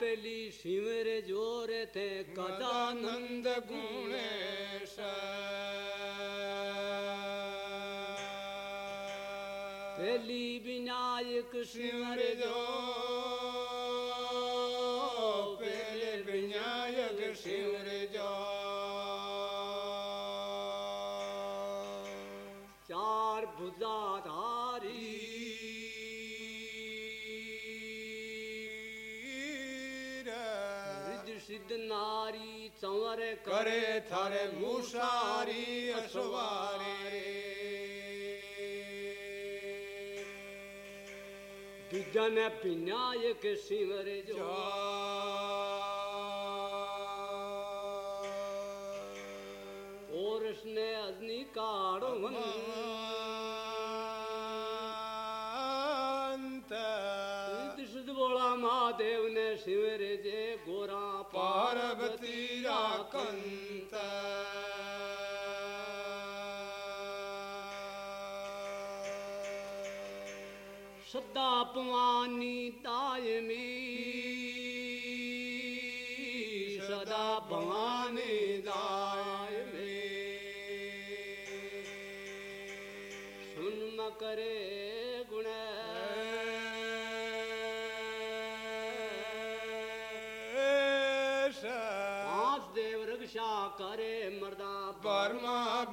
लि सिंरे जोर कदा नन्द गुणेश। भली विनायक सिवर जोर संवर करे थारे मुसारी असवारी दूजा ने पिनायक सिंवर जो और उसने अग्नि काढ़ अपमानी ताय सदा भवानी दाय में सुन करे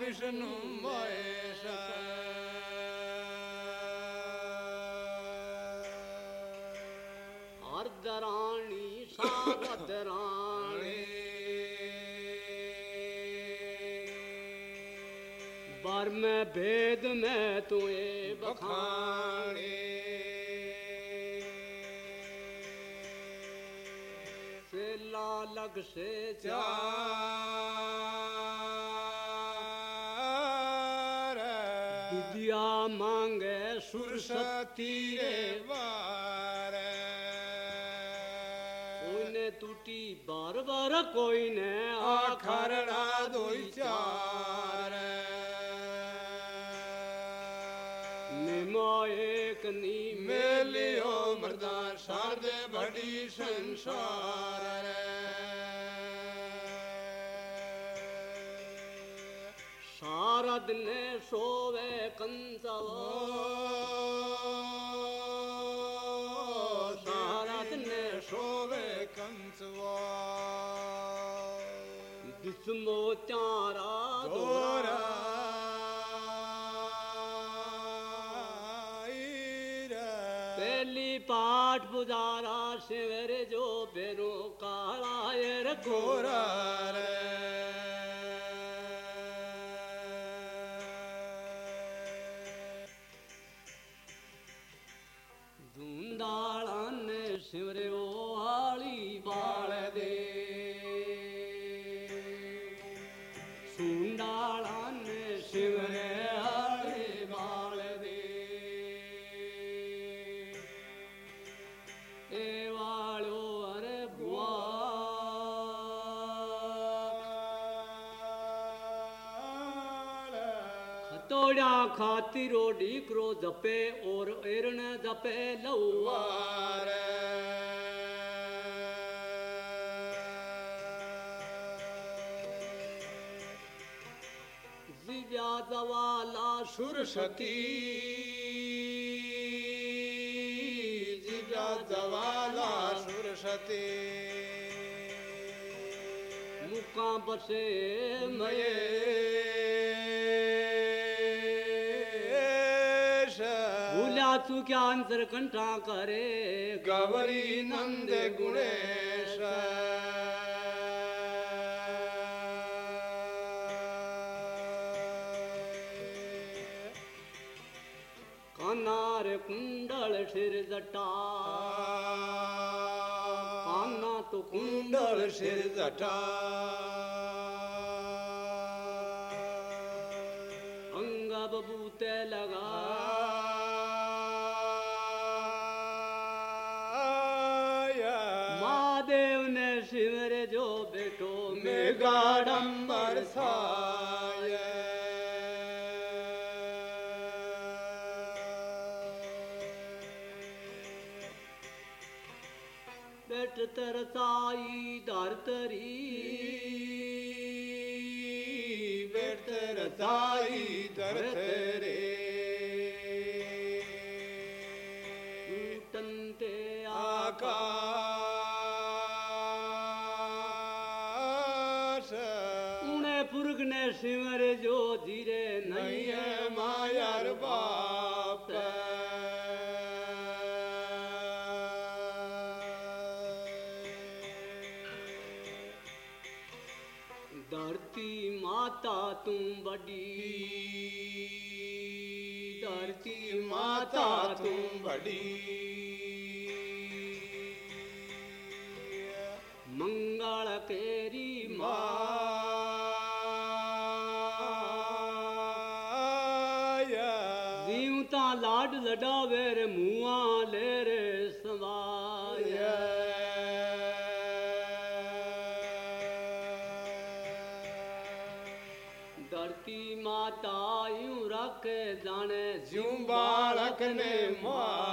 विष्णु महेश अर्धराणी सावत राणी में भेद में तुए बखाणी से लालक से चार सतीरे वार। उन टूटी बार बार कोई ने आखरड़ा दोई चार। मोए कनी मेलियो मरदार साधे बड़ी संसार ನಾರದ್ ನೇ ಶೋವೆ ಕಂಸವ ನಾರದ್ ನೇ ಶೋವೆ ಕಂಸವ ದಿಸ್ಮೋ ಚಾರ ದೋರ ਪਹਿਲੀ ਪਾਠ ਬੁਝਾਰਾ ਸਿਵਰ ਜੋ ਬੇਰੋ ਕਾਲਾ ਏ ਰਖੋਰਾ ਰੇ प्रतिरोधी क्रो जपे और एरण जपे लौवार जिया जवाला सुर सती जिया जवाला सुर सती मुका बसे मये। तू क्या सुख्यांतर कंठा करे गौरी नंद गुणेश कानार कुंडल शिर जटा काना तो कुंडल शिर जटा अंग बबूते लगा तारी धरते धरती माता तुम बड़ी। धरती माता तू बड़ी। मंगल तेरी माँ। मां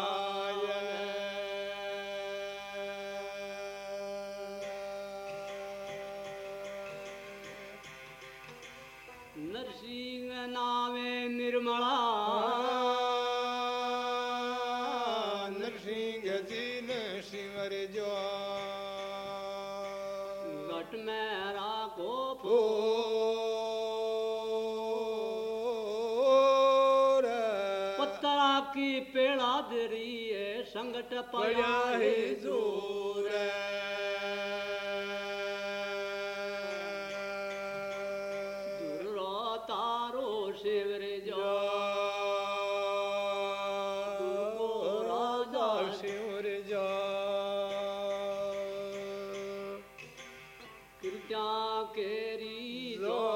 संगट पड़ा है ज़ोर तारो शिवर जो राजा शिवर जा केरी जो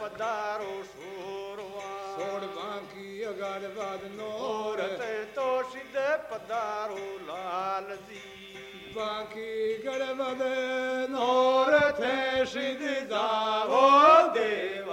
પધારો સોરવા સોળ બાંકી અગાડ વાદનો રતે તો સિદ્ધ પધારો લાલજી બાંકી ગળવદ નોર થે સિદ્ધ જાવો દેવ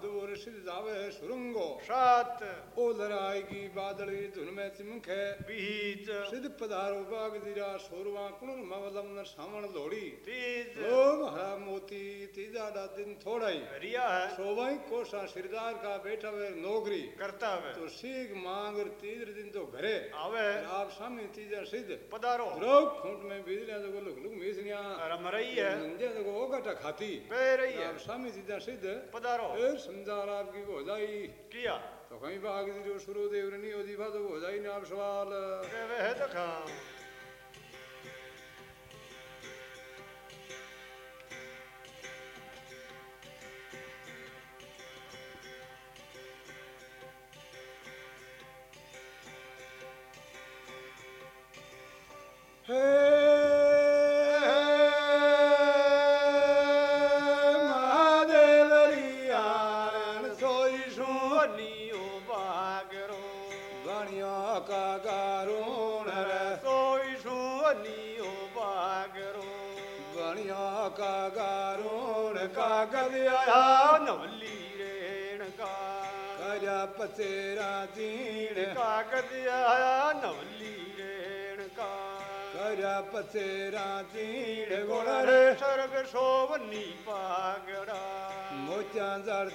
बहादुर सिद्ध जावे है सुरंगो। सात। ओलर आएगी बादली धुन में चिमखे बीज सिद्ध पधारो बाग दिरा सोरवा कुणर मवलम न श्रावण लोड़ी। तीज। ओम हरा मोती तीजा डा दिन थोड़ा ही रिया है। सोवाई कोसा सिरदार का बैठा हुए नौकरी करता है तो सीख मांग तीसरे दिन तो घरे। आवे। आप सामने तीजा सिद्ध। पधारो। द्रोग खूंट में बिजलियाँ तो लुक लुक मिसनिया रम रही है। नंदे तो ओगटा खाती। बह रही है। आप सामने तीजा सिद्ध। पधारो। फिर समझार आपकी हो जाई किया तो कहीं भाग दी जो शुरू देव नहीं होती बात हो जाई ना आप सवाल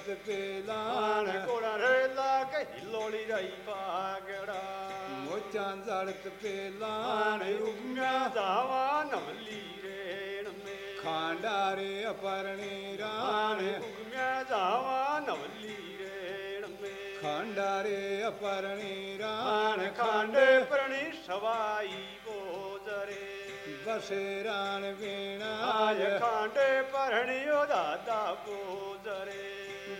जड़त पे आण लाण कोड़ा रे लाग हिलोली रही पागड़ा मोचा जड़त पे आण लाण उगम्या जावा नवली रेण में खांडारे अपरणी आण राण उगम्या जावा नवली रेण में खांडारे अपरणी राण खांडे प्रणी सवाई बोजरे बसे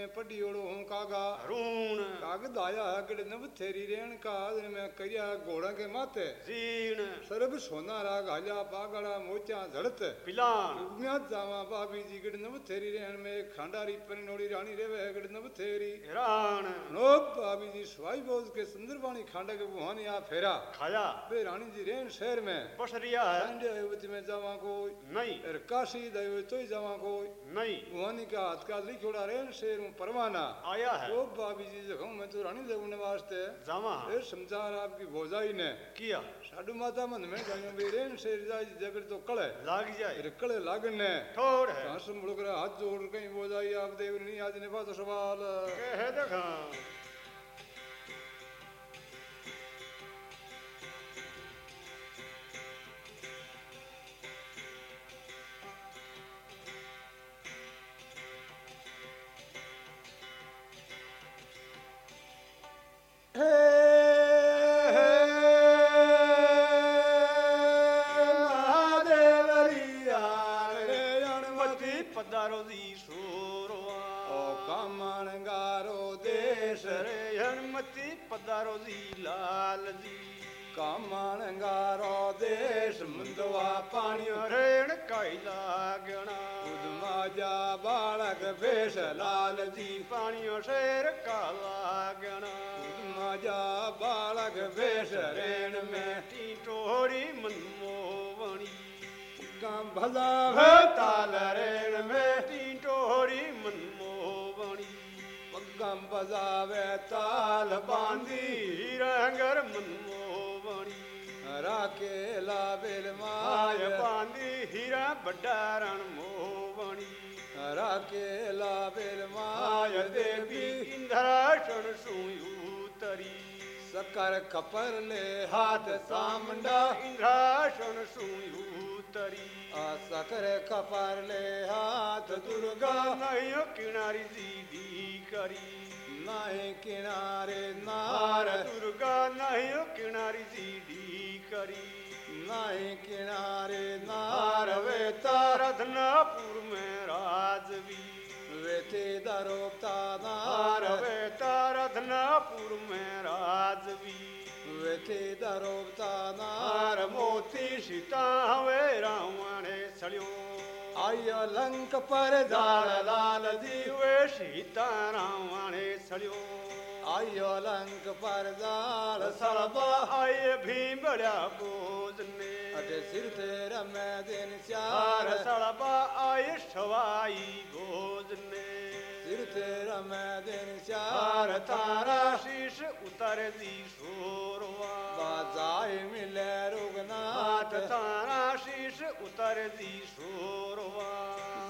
में पडियोड़ो हूँ कागा। अरुण कागद आया गड़ नव थेरी रेण का दिन में करिया घोड़ा के माथे। जीण सरब सोना राग हाल्या पागड़ा मोचा झड़त। पिलान उम्या जावा बाबी जी गड़ नव थेरी रेण में खांडारी परिनोड़ी रानी रेवे गड़ नव थेरी राण नो बाबी जी सवाई बोझ के सुंदरबाणी खांडा के बुहानी आ फेरा। खाया। बे रानी जी रेण शहर में। बसरिया है। में जावा कोई। नहीं। काशी दयो तो जावा कोई। नहीं। बुहानी का हाथ का लिखोड़ा रेण शहर परवाना। आया है। वो बाबी जी जखूं मैं तो रानी लगने वास्ते जावा फिर समझार आपकी भोजाई ने। किया। साडू माता मन में जाइयो भी रेन शेर जाए जगड़ तो कळे लाग जाए। रे कळे लागन। ने थोड़ है। कहाँ से मुड़ कर हाथ जोड़ कहीं भोजाई आप देव नहीं आज ने बात सवाल। कह देखा। लाल रे पदारो जी सोरो जी लाल जी कणंगारो देस मुंधवा पाणीअ काई ला गणा माजा बालक भेस लाल जी पाणीअ शेर काला। बालक वेश रेण में टीटोड़ी मनमोवणी गां भला ताल रेण में टीटोड़ी मनमोवणी पगम बजावे ताल बांधी रंगर मनमोवणी राके लाबिल आय माय बांधी हीरा बड़ा रण मोवणी राके लाबिल आय माय देवी इंद्रासन सुयू तरी सकर खपर ले हाथ सामंडा। इंद्रासन सुयू तरी। आ सकर खपर ले हाथ दुर्गा। नहीं किनारी दीदी करी। नहीं किनारे नार। दुर्गा नहीं किनारी दीदी करी। नहीं किनारे नार वे तारधनापुर में राजवी वे वेते दारोपता हार नार वे तारधनापुर में राजवी वेते दारोपता हार नार मोती सीता हवे रावणे सड़ियो आयो लंक पर दाल दाल लाल लाल दीवे सीता रावणे सड़ियो आयो लंक सड़बा आए भीम बड़ा बोझने अटे सिर तेरा मैं दिन चार। सड़बा आए सवाई भोजने। सिर तेरा मैं दिन चार। तारा शीश उतर दी सोरवा। बाजाए मिले रुगनाथ। तारा शीश उतर दी सोरवा।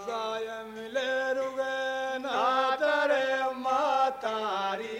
जाय मिले रुगनाथ। रे मातारी।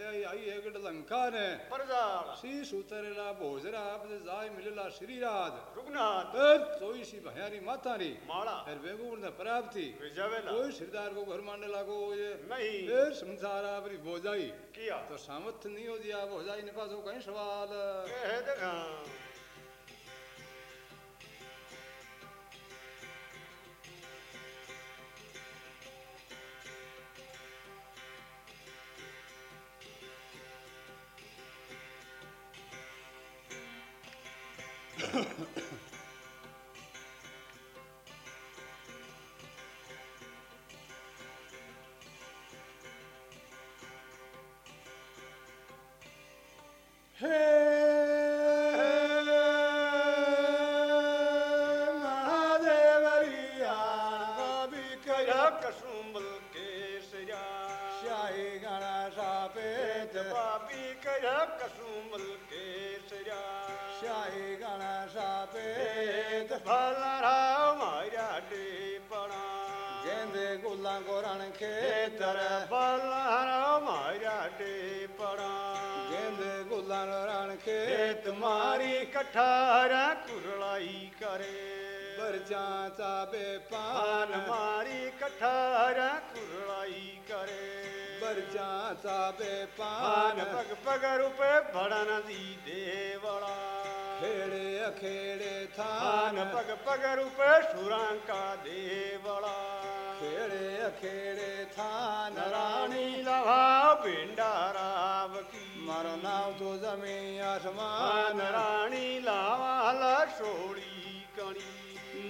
आई है गढ़ लंका ने परजाल। शीश उतरेला भोजरा आपसे जाय मिलेला श्रीराज रुगनाथ। सोई सी भयारी माता री। माला। फिर बेगुण ने प्राप्ति कोई श्रीदार को घर मानने लागो ये नहीं। फिर संसार आपरी भोजाई। किया। तो सामर्थ नहीं हो दिया भोजाई ने पास कहीं सवाल। बाबी कया कसुमल केसरिया। शाही गणा सापेत भलरा माया डे पड़ा गेंदे गुला को रण खेतर। खेतर भलरा माया डे पड़ा गेंदे गुला रण खेत खेत मारी कठारा कुरलाई करे। बरजा चाबे पान। पान मारी कठारा कुरलाई करे। बरजा चाबे पान पान पग पग रूपे भड़न दी देवड़ा खेड़े अखेड़े पान थान पग पग रूपे सुरांका देवड़ा खेड़े अखेड़े थान रानी लवा भिंडा राव की मारो नाम तो जमी मान आसमान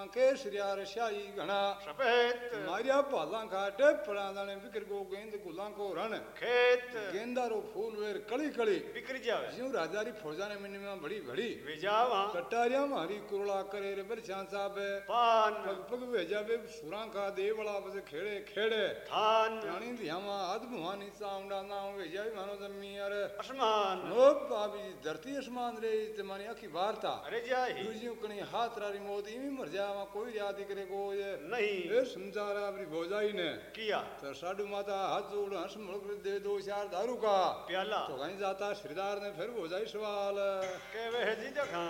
रे बारो जी के श्रियार शाही घना सफ़ेद मारिया भाला खाटे परादाने बिकर गो गेंद गुला को रण खेत गेंदारो फूल वेर कली कली बिक्री जावे ज्यों राजारी फौजा ने मिनी में बड़ी बड़ी विजावा कटारिया मारी कुरला करे रे बरछा साहब पान पग पग भेजा बे सुरा का देवला बस खेड़े खेड़े थान रानी ध्यामा आद भवानी साउंडा नाम भेजा भी मानो जमी यार आसमान नो बाबी धरती आसमान रे तुम्हारी आखी वार्ता अरे जाही दूजियों कणी हाथ रारी मोदी में मर जावा कोई याद करे को ये। नहीं। ए समझारा अपनी भोजाई ने। किया। तो साडू माता हाथ जोड़ हंस मुड़क दे दो चार दारू का। प्याला। तो कहीं जाता श्रीदार ने फिर भोजाई सवाल। के वे जी जखा।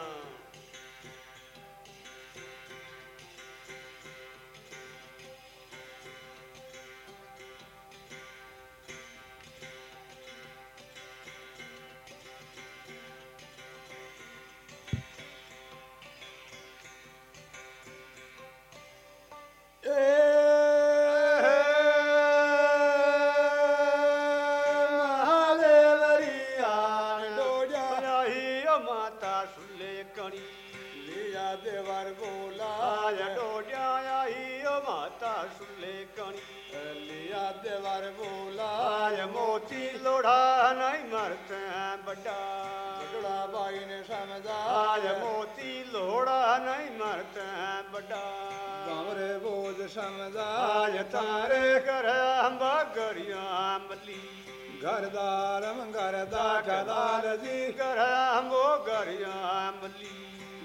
कर मंगर दार दी कराम वो गरियामली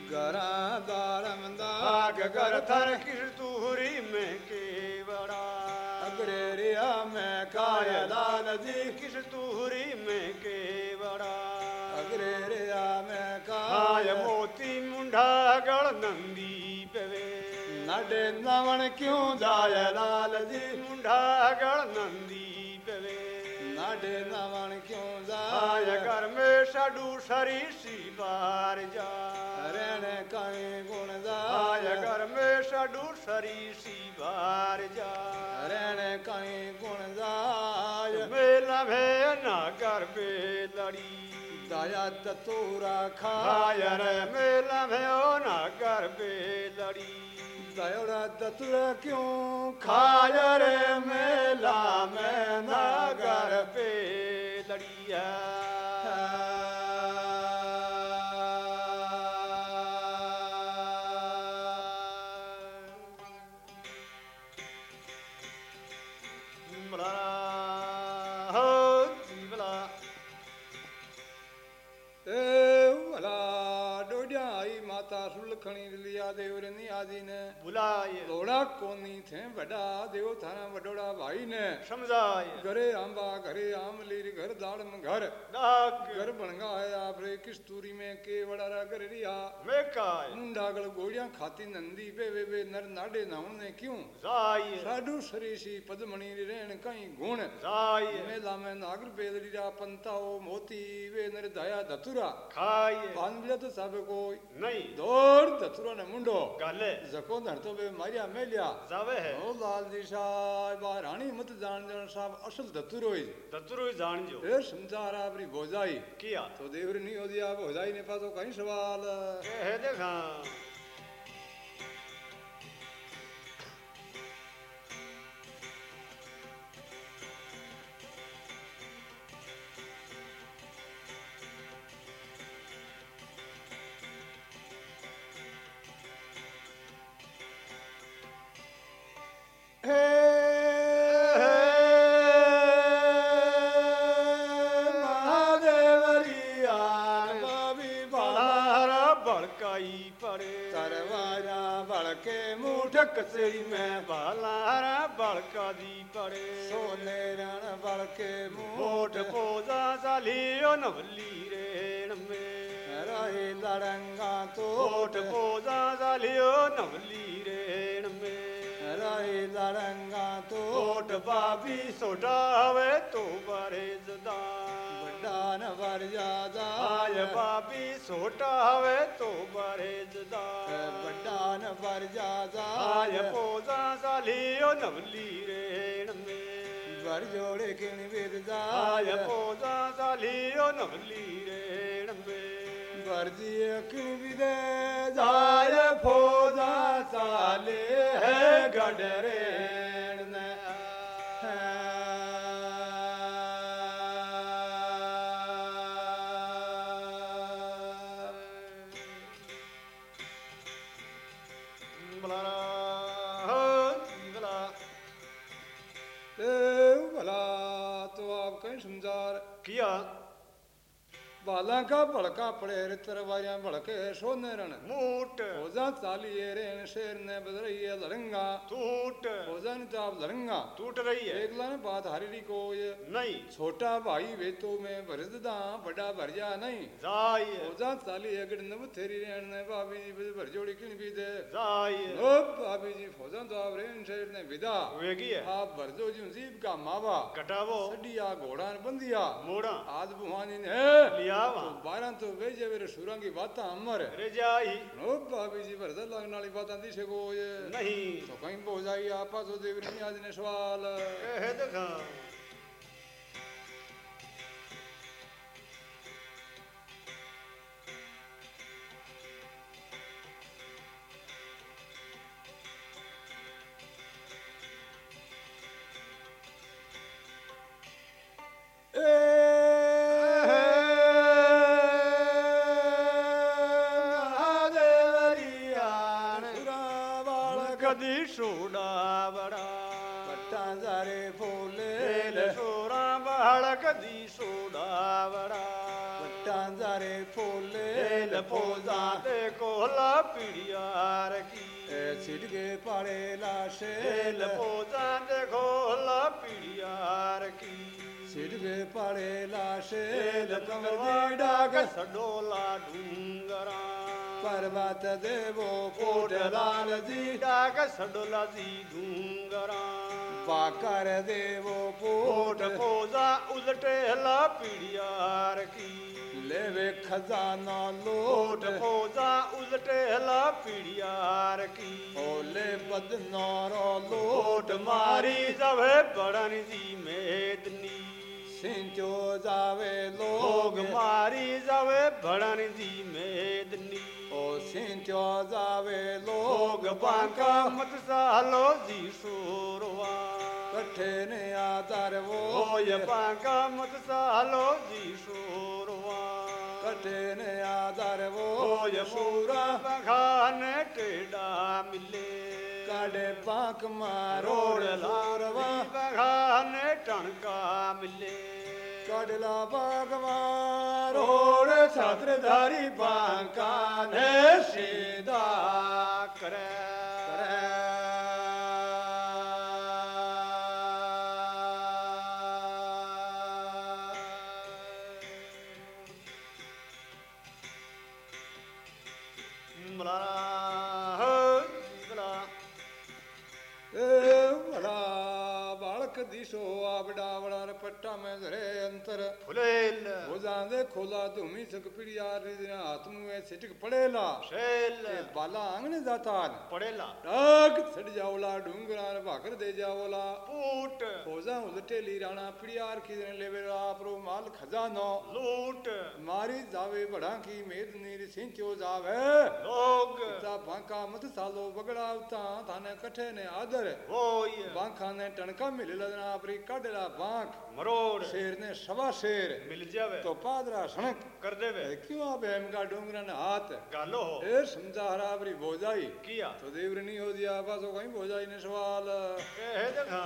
गरा दारम दाग कर थर किरतूरी में के बड़ा अग्रेरिया में काय दाल दी किरतूरी में के बड़ा अग्रेरिया में काय मोती मुंडा गड़ नंदी पवे नडे नवन क्यों जाय लाल जी मुंडा गड़ नंदी ਸਾਡੇ ਨਾਵਣ ਕਿਉਂ ਜਾਇ ਕਰ ਮੇ ਸਾਡੂ ਸਰੀ ਸੀ ਬਾਰ ਜਾ ਰਹਿਣ ਕਾਏ ਗੁਣ ਜਾਇ ਕਰ ਮੇ ਸਾਡੂ ਸਰੀ ਸੀ ਬਾਰ ਜਾ ਰਹਿਣ ਕਾਏ ਗੁਣ ਜਾਇ ਮੇਲਾ ਭੇ ਨਾ ਕਰ ਬੇ ਲੜੀ ਦਇਆ ਤਤੂ ਰਾਖਾ ਯਾਰ ਮੇਲਾ ਭੇ ਨਾ ਕਰ ਬੇ ਲੜੀ ਦਇੜਾ ਦਤੁਰਾ ਕਿਉਂ? ਖਾਜਰ ਮੇਲਾ ਮੈਂ ਨਗਰ ਪੇ ਲੜੀਆ ਮਾਤਾ ਸੁਲਖਣੀ ਲਿਆ ਦੇਵ ਰਨੀ આદિને ભૂલાય દોડા કોની થે વડા દેવ થારા વડોડા ભાઈને સમજાય ઘરે આંબા ઘરે આમલીર ઘર દાડમ ઘર ડાક ઘર ભણગાય આપરે કિસ્તુરી મે કે વડારા ઘર રિયા મે કાય મુંડાગળ ગોળિયા ખાતી નંદી બે વે વે નર નાડે નાઉણ ને ક્યું જાય સાડુ સરીસી પદમણી રેણ કઈ ગુણ જાય મેલા મે નાગર બેદરી રા પંતાઓ મોતી વે નર દયા ધતુરા ખાય ભાન તો સાબે કોઈ નહીં દોડ ધતુરા ને મુંડો ગાલે Zave. Zakonar tobe Maria Amelia. Zave hai. O Lal ji sahib, Rani mat jaan jan sahib, asal daturoi. Daturoi jaan jo. ये समझारा अपनी बोझाई किया तो देवर नहीं हो दिया बोझाई ने पास तो कहीं सवाल है देखा नवली रेण में राय दरंगा तो ओट बाबी सोटावे तो बरे जदा बडान वर जादा आय बाबी सोटावे तो बरे जदा बडान वर जादा आय पोजा साली ओ नवली रेण में वर जोड़े किन बिरदा आय पोजा सालियो नवली रेण ਮੇ वर्जी किन विदे जाय फोदा साले है गडरेण बाला का भड़का पड़े रे तरवारियाँ भड़के सोने रण मूट ओजा चालिए रेन शेर ने बदरई है लड़ंगा टूट ओजा ने तो लड़ंगा टूट रही है एक लाने बात हरी को ये नहीं छोटा भाई वे तो मैं भरदा बड़ा भरजा नहीं जाय ओजा चाली अगड़ नव थेरी रेन ने भाभी जी भर जोड़ी किन भी दे जाय ओ भाभी जी फौजा तो आप रेन शेर ने विदा वेगी है आप भरजो जी जीव का मावा कटावो सडिया घोड़ा ने बंदिया मोड़ा आज बुहानी ने लिया तो वहाँ बारह तो वे जे मेरे सुरा की बात अमर रे जाई। ओ भाभी जी भरदा लगने वाली बात दिशे को ये नहीं ਆਪਾ ਸੋ ਦੇਵ जाई ਆਜ ਨੇ ਸਵਾਲ नहीं आज लाशे लपोजा ते कोला पीड़ियार की छिड़के पाड़े लाशे कमर डाग सडोला डूंगरा पर्वत देवो कोट लाल जी डाग सडोला जी डूंगरा पाकर देवो कोट पोट पोजा उलटे ला पीड़ियार की लेवे खजाना लोट पोजा उलटे ला पीड़ियार की। ओले बदनारो लोट मारी जवे बड़न जी मेदनी। सिंचो जावे लोग मारी जवे बड़न जी मेदनी। ओ सिंचो जावे लोग बांका मत सालो जी सोरवा। कठे ने आदर वो। ओय बांका मत सालो जी सोरवा। कठे ने आदर वो ओय पूरा बखान टेड़ा मिले। काडे पाक मारो रोड लारवा। बखान टणका मिले। काडला बागवारो रोड छत्रधारी बांका ने सीधा करे। अंतर खोला धूमी सक पिड़िया रिदिना हाथ की मारी जावे बड़ा की मेद नीर सिंचो जावे? लोग। ता बांका मत सालो बगड़ा उता थाने कठे ने आदर। बांखा ने टणका मिल लदना अपरी काडला बांक मरोड़। शेर ने सवा शेर। मिल जावे। तो पादरा सणक। कर देवे। क्यों आप हेम का डूंगरा ने हाथ? गालो हो। ए समझा हराबरी बोझाई किया? तो देवर नहीं हो दिया बासो कहीं बोझाई ने सवाल। कह देखा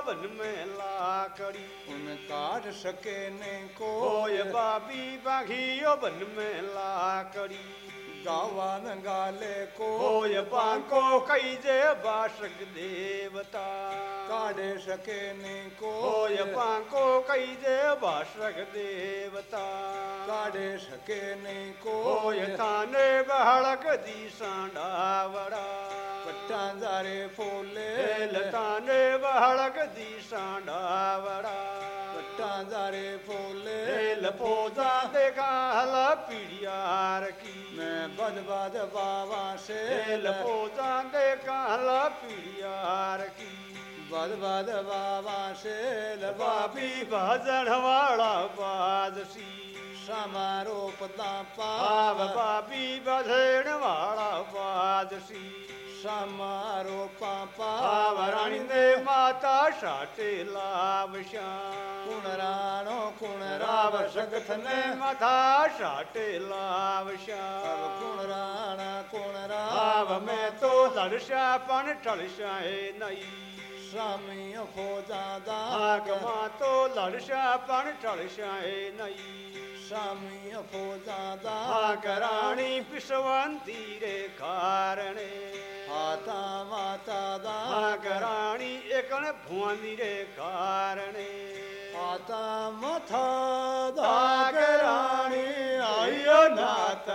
बन में लाकड़ी। उन काट सके ने को। ओय पापी बघियो बन में लाकड़ी। गावा न गाले को। पाको कई जे बासक देवता। काढ़े सके ने को। पाको कई जे बासक देवता। काढ़े सके ने को। ओय थाने बहड़क दी सांडावड़ा। पट्टा जारे फोले। लताने बहड़क दी सांडावड़ा पट्टा जारे फोले। लपोजा देखा हला पीड़ियार की। मैं बद बद बाबा से लपोजा देखा हला पीड़ियार की। बद बद बाबा से बाबी लबाबी भजन वाला बाजसी समारो पदा पाव बाबी भजन वाला बाजसी समारो पापा पाव रानी ने माता शाटे लाव श्याम कुण राणो कुण राव राव सगत सगत ने ने माता शाटे लाव अब श्याम कुण राणा कुण आव राव में तो लड़शा पन टलशाए नहीं स्वामी फौजा आग दाग माँ तो लड़शा पन टलशाए नहीं। स्वामी फौजा आग दाग रानी पिसवंती रे कारणे। हाथा माता आग दाग रानी एकन भुवंती रे कारणे। हाथा माथा आग दाग रानी आयो नात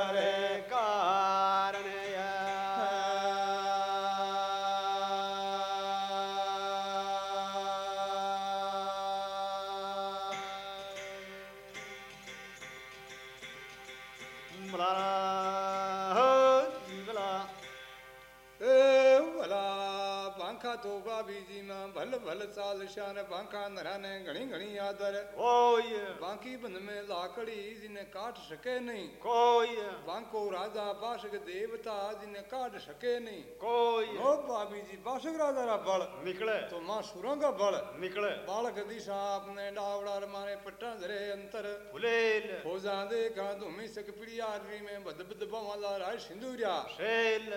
साल शान बांका नराने घणी घणी आदर। कोई। बांकी बन में लाकड़ी जिने काट सके नहीं। कोई। बांको राजा बासक देवता जिने काट सके नहीं। कोई। ओ भाभी जी बासक राजा रा बल। निकले। तो माँ सुरों का बल। निकले। बालक दिशा आपने डावड़ा मारे पट्टा धरे अंतर। फुलेल खोजा देखा तुम्हें सकपिड़ी आदमी में बद बद बवाला राय सिंदूरिया। शेल।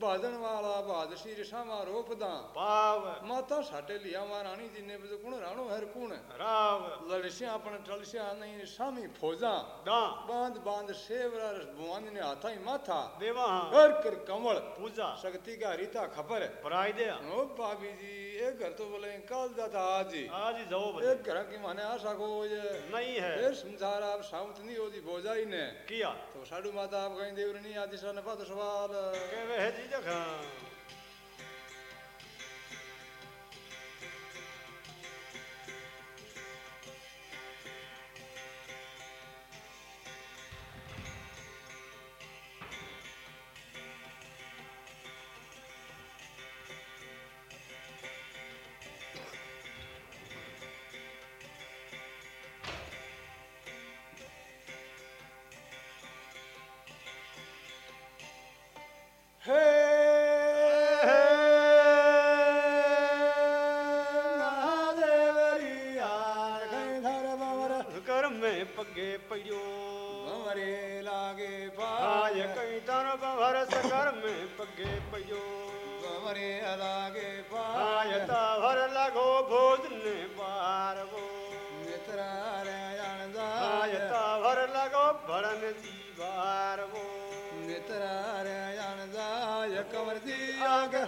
ਬਾਦਣ ਵਾਲਾ ਬਾਦਸ਼ੀ ਰਿਸ਼ਾ ਮਾਰੋ ਪਦਾਂ ਪਾਵ ਮਾਤਾ ਸਾਡੇ ਲਿਆ ਮਹਾਰਾਣੀ ਜੀ ਨੇ ਬਦਕੁਣ ਰਾਣੋ ਹਰ ਕੁਣ ਰਾਵ ਲੜਸ਼ਿਆ ਆਪਣ ਟਲਸ਼ਿਆ ਨਹੀਂ ਸਾਮੀ ਫੌਜਾਂ ਦਾ ਬਾਂਧ ਬਾਂਧ ਸੇਵਰਾ ਰਸ ਭਵਾਨੀ ਨੇ ਹਾਥਾ ਹੀ ਮਾਥਾ ਦੇਵਾ ਹਰ ਕਰ ਕਮਲ ਪੂਜਾ ਸ਼ਕਤੀ ਘਾਰੀ ਤਾਂ ਖਬਰ ਪਰਾਈ ਦੇ ਓ ਬਾਬੀ ਜੀ एक घर तो बोले कल जाता आज ही। आज ही जाओ एक घर की माने आशा को ये नहीं है। ये संसार आप शांत नहीं होती भोजा ही ने किया? तो साडू माता आप कहीं देवरनी आदि सा नफा तो सवाल कहवे है जी जखा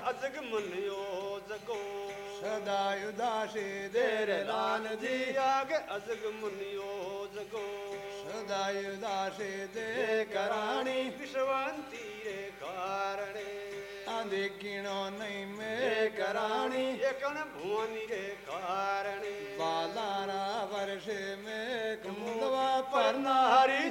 azgmniyo zago sada yudashi dere lanji yag azgmniyo zago sada yudashi de karani vishwanti re karane देखिणो नहीं में कराणी एकण भुवनी रे कारणे बालारा वर्ष में मुंगवा पर नारी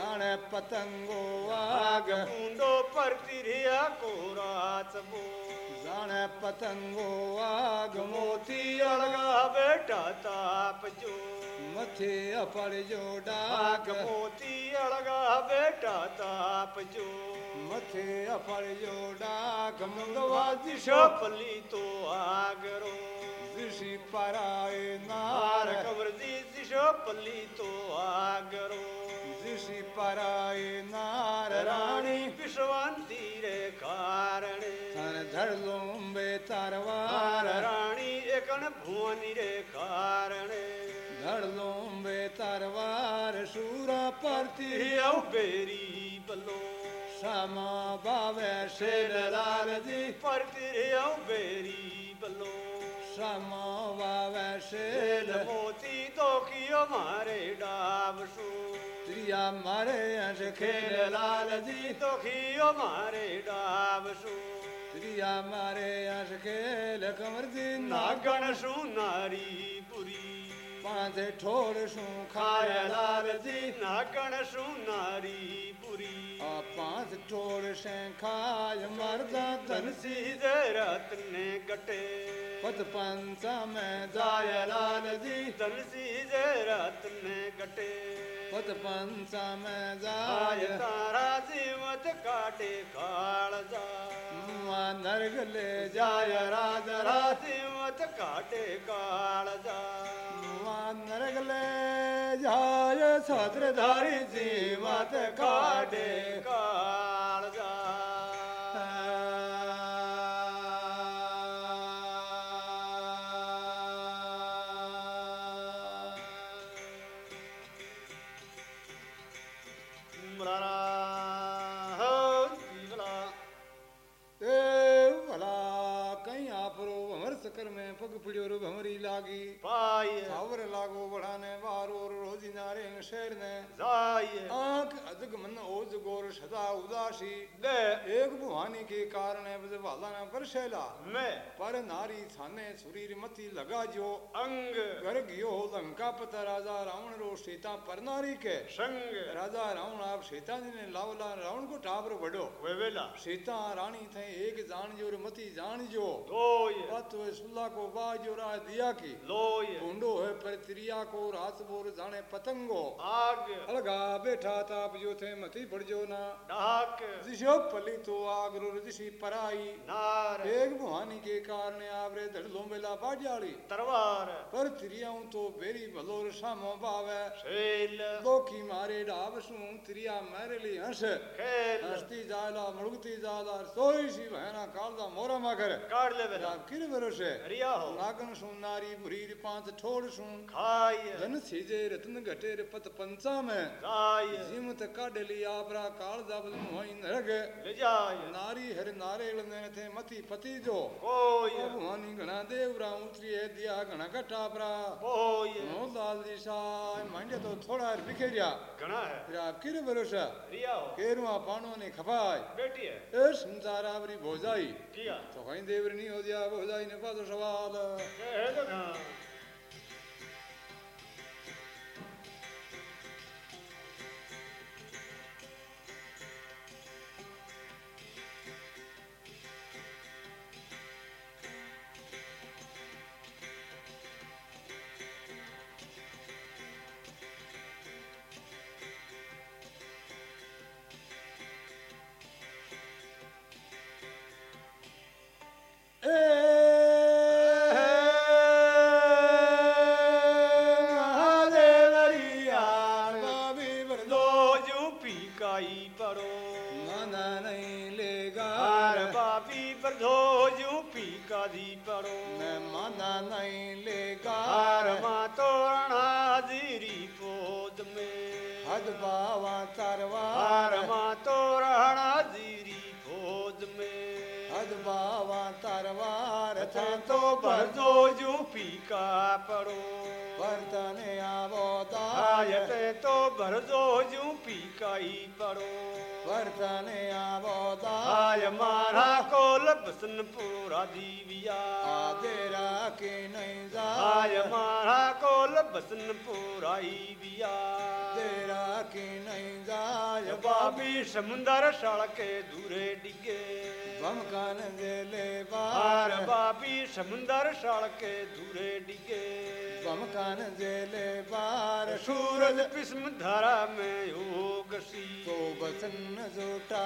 गण पतंगो वाग मुंडो पर तिरिया कोराच बो गण पतंगो वाग मोती अड़गा बेटा ताप जो। मथे अपड़ जो डाग। मोती अड़गा बेटा ताप जो। मथे अपड़ जो डाग। मंगवा दिशा पली तो आगरो दिशी पराए नार। कवर दी दिशा पली तो आ पराय नार रानी। विश्वांति रे कारण। सर धर लोम्बे तरवार रानी एक भुवनी रे कारण। धर लोम्बे तरवार सूरा परती। बेरी बलो। समा बावे शेर लाल जी परती रे बेरी बलो। समा बावे शेर। मोती तो कियो मारे डाबसू યા મારે ખેલ લાલજી તો ખીયો મારે ડાવશું. યા મારે ખેલ કમરજી ના ગણશું નારી? पांचे ठोर सुन खाया लार जी नाकण सुन नारी पुरी। आ पाँच ठोड़ से खाय मरदा तन सी जरत ने कटे पद पंचा में जाया लाल जी तन सी जरत ने कटे पद पंचा में जाय। तारा जीवत काटे काल जा। नर्ग जाय राज राज़ी। मत काटे काल जा। नरगले जाय सत्रधारी जीवत काटे काल जा sì. दे भवानी के कारण वाला ने परसेला मैं। पर नारी थाने सुरीर मती लगा जो अंग। घर गयो लंका पता राजा रावण रो सीता पर नारी के। संग। राजा रावण आप सीता जी ने लावला रावण को टाबर बड़ो वे वेला। सीता रानी थे एक जान जो मती जान जो है सुल्ला को बाजो राह दिया की। ढूंढो है पर त्रिया को रात बोर जाने पतंगो। आग। अलगा बैठा था जो थे मती पड़जो ना। डाक। जिसो पली तो जिसी पराई नार एक भवानी के कारण आवरे धड़लो मेला बाजाली तरवार पर त्रियाऊं तो बेरी भलोर सामो बावे लोकी मारे डाब सू त्रिया मारे ली हंस खेल हस्ती जाला मुड़गती जाला सोई सी बहना कालदा मोरा मगर काट ले वेला किर भरोसे रिया हो सू नारी बुरीर पाँच ठोड़ सू खाय धन सीजे रत्न घटेर पत पंचा में जाय जीमत काडली आपरा काल दाबल मोहि नरग ले जाय नारी हर नारेल ने थे मती पति जो। भवानी घना देवरा उतरी है दिया घना घटा परा नो लाल जी मांडे तो थोड़ा बिखेरिया। घना है। फिर आप किर भरोसा रिया हो। केरुआ पानो ने खपाय बेटी है। ए संसार आवरी भोजाई। किया? तो कहीं देवर नहीं हो दिया भोजाई ने पादो सवाल। है तो मारा कोल बसन पूराई बिया तेरा की नहीं जाय बाबी समुंदर सड़के दूरे डिगे। बमकान जेले हार बार। बाबी समुंदर सड़के दूरे डिगे। बमकान जेले बार। सूरज पिस्म धरा में योगसी तो बसन जोटा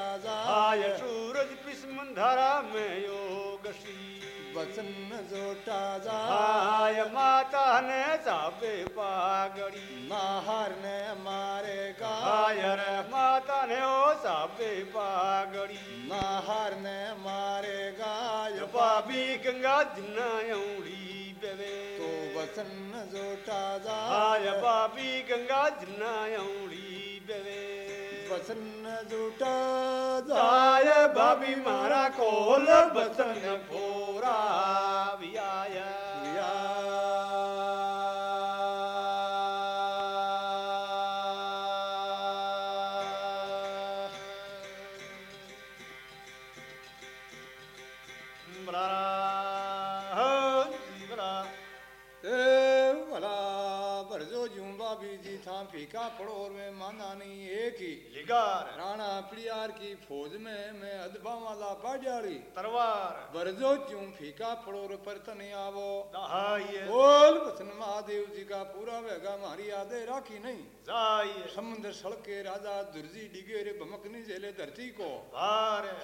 आय जाय सूरज पिस्म धरा में योगसी बसन जोटा जाय आय माता ने जाबे पागड़ी नाहर ने मारे आय गाय रे माता ने ओ जाबे पागड़ी नाहर ने मारे गाय बाबी गंगा जिन्ना औड़ी बेवे तो बसन जोटा जाय बाबी गंगा जिन्ना औड़ी बेवे बसन जुटा जाय भाभी मारा कोल बसन फोरा भी आया ही लिगार। राणा प्रियार की फौज में मैं अदबा वाला पाजारी। तलवार। बरजो यूँ फीका फड़ोर पर तने आवो? दहाइए बोल बसन महादेव जी का पूरा वेगा मारी यादें राखी नहीं। जाई समुद्र सड़के राजा दुर्जी डिगे रे भमकनी जेले धरती को।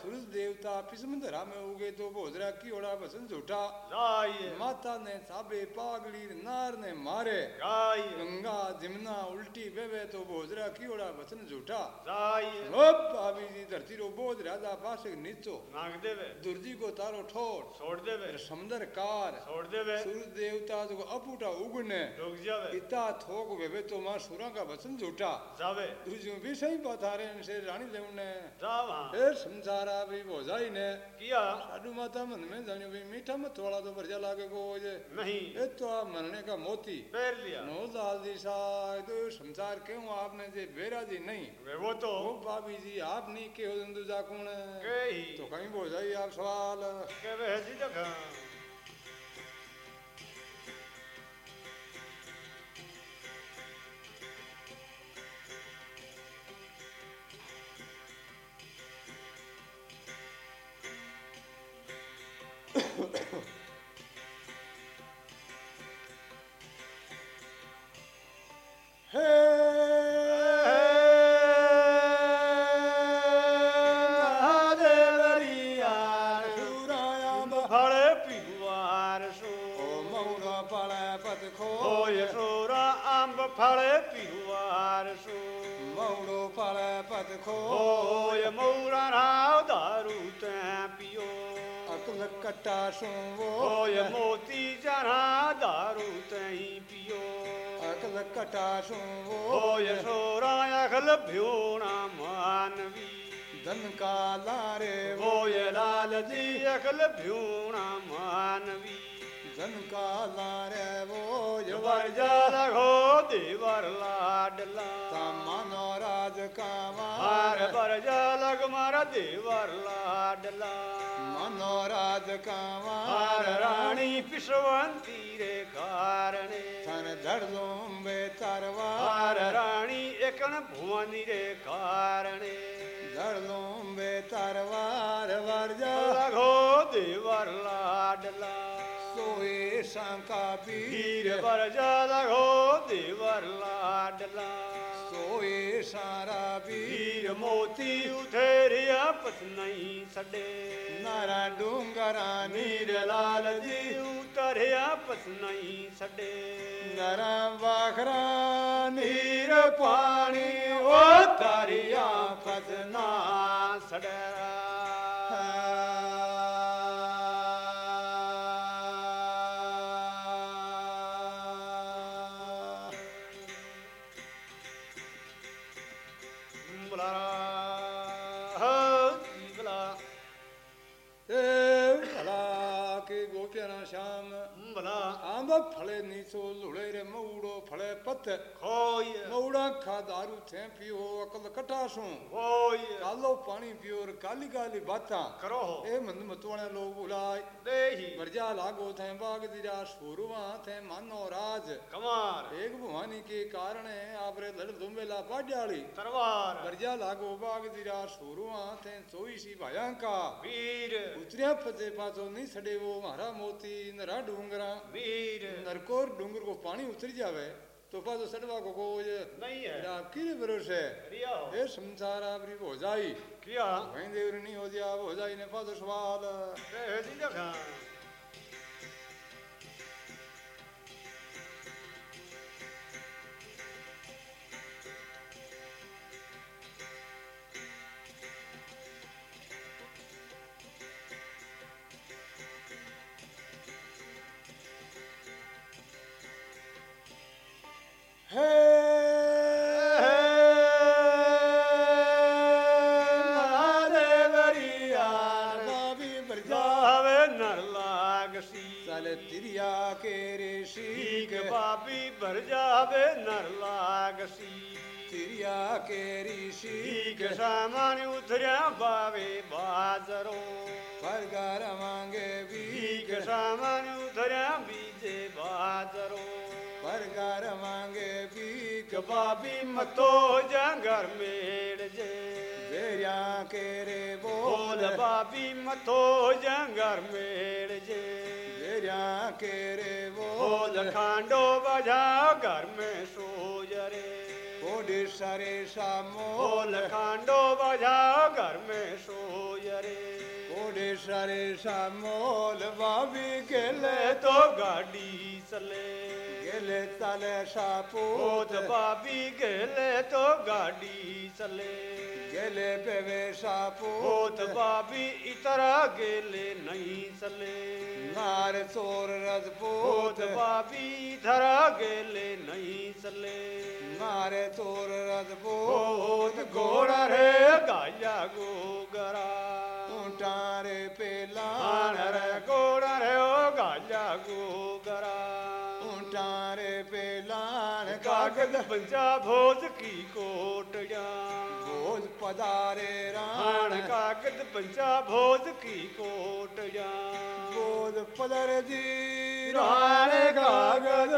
सूरज देवता पिसम धरा में उगे तो भोजरा की ओड़ा बसन झूठा। जाई माता ने साबे पागली नार ने मारे। जाई गंगा जिमना उल्टी बेवे तो भोजरा की ओड़ा बसन झूठा। जाई अब आवी जी धरती रो बोझ राजा पास नीचो। नाग देवे। दुर्जी को तारो ठोर। छोड़ देवे। समुद्र कार। छोड़ देवे। सूरज देवता जो अपूटा उगन ने। रुक जावे। इता थोक वेवे तो माँ सुरा का वचन झूठा। जावे। दूजू भी सही बता रहे से रानी देव ने। फिर समझारा भाई जाई ने। किया? साडू माता मन में जानियो भी मीठा मत वाला तो भरजा लागे को जे नहीं। ए तो आ मरने का मोती। पैर लिया। नो दाल जी साहब तो समझार क्यों आपने जे बेरा जी नहीं? वे वो तो वो भाभी जी आप नहीं के हो जंदु जा कौन के ही। तो कहीं बोझाई आप सवाल। के वे जी जगह। फले पतखो होय सूरा अंब फले पिहुआर सू मौड़ो फले पतखो होय मौरा राव दारू तैं पियो। अकुल कट्टा सुवो। होय मोती जरा दारू तैं पियो। अकल कटा सुवो। होय सोरा अखल भ्यूणा मानवी। धन का लारे होय लाल जी अखल भ्यूणा मानवी। ननका लारे वो जबर जा हो दीवर लाडला मनो राज कामार पर लग मार दीवर लाडला मनोराज कामार रानी पिशवंती रे कारणे। थन धड़लोंबे तरवार रानी एकन भुवनी रे कारणे। धड़लोंबे तरवार वर जल हो दीवर लाडला शंका पीर पर जागो देवर लाडला सोए सारा पीर मोती उठेरिया पथ नहीं छे नारा डूंगरा नीर लाल जी उतरिया पथ नहीं छे नरा वाखरा नीर पानी ओ तारिया पथ ना छड़ा la la मत होय। मौड़ा खा दारू थे पियो अकल कटासो होय। कालो पानी पियो और काली काली बाता। करो हो। ए मंद मतवाने लोग बुलाए। देही। प्रजा लागो थे बाग दिरा सुरुवा थे मानो राज। कमार। एक भवानी के कारण आपरे लड़ दुमेला पाजाली तरवार। प्रजा लागो बाग दिरा सुरुवा थे चोईसी भयंका। वीर। उतरिया फते पाचो नहीं सड़े मारा मोती नरा डूंगरा। वीर। नरकोर डूंगर को पानी उतर जावे। तोहफा तो सड़वा को कोज नहीं है। आपकी रे भरोसे ये संसार आप आपरी हो जाई। किया वहीं नहीं हो जाए हो जाई ने फादर सवाल बख्शी साले तिरिया के रेशी के बाबी भर जावे नर लागसी। तिरिया के ऋषि सामान उतरिया बावे बाजरो। फरगार मांगे भी के सामान उतरिया बीजे बाजरो। फरगार मांगे भी के बाबी मतो जा घर मेड़ जे। बेरिया के रे बोल। बाबी मतो जा घर मेड़ जे। ત્યાં के रे वो बोल खांडो बजा घर में सोज रे ओडिशा रे सामो बोल खांडो बजा घर में सोज रे सारे सा मोल बाबी गेले तो गाड़ी चले। गेले चाले सा पोत पोत बाबी गेले तो गाड़ी चले। गेले पेवे सा पोत पोत बाबी इतरा गेले नहीं चले। नार चोर रज पोत पोत बाबी धरा गेले नहीं चले। नारे चोर रज पोत पोत घोड़ा रे गाया गोगरा ऊंटारे पेला आन रे घोड़ा रे ओ गाया गोगरा। ऊंटारे पेला कागज़ पंजा भोज की कोटया। भोज आन राण कागज़ पंजा भोज की कोटया। भोज पदर जी। राण कागज़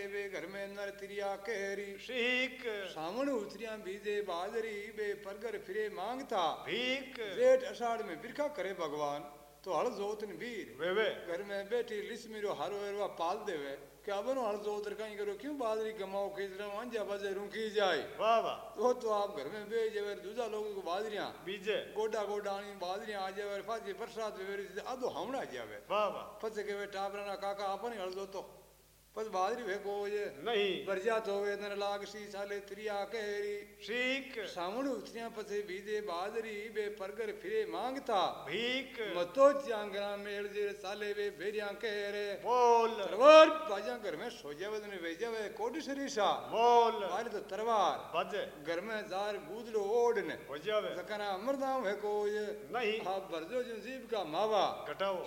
देवे घर में नर त्रिया कहरी। शीख सामण उतरिया बीजे बाजरी बे परगर फिरे माँगता। भीख। रेट अषाढ़ में बिरखा करे भगवान। तो हल जोतन वीर। वे घर में बैठी लिस मेरो हर वेरवा पाल देवे। क्या बनो हल जोत कहीं करो? क्यों बाजरी कमाओ खींच रहा? हूँ बजे रूखी जाए। वाह वाह। तो तो आप घर में बेच जावे दूजा लोगों को बाजरिया। बीजे। गोडा गोडा आनी बाजरिया आ जाए फाजी बरसात में आधो हमड़ा जावे। वाह वाह। फसे के वे टाबरा काका अपन हल जोतो। पद बादरी वे ये नहीं। बरजात तो होवे नर लाग सी साले त्रिया कहरी ठीक। सामण उतरिया पसे बीजे बादरी बे परगर फिरे माँगता। भीख। मतो चांगरा मेल जे साले वे भेरिया कहरे बोल। तरवार बाजा घर में सो जावे ने वे कोटी सरीसा बोल। मारी तो तरवार बज। घर में जार बूदलो ओढ़ हो जावे। जकरा अमरदाम है ये नहीं। आप बरजो जीव का मावा। कटाओ।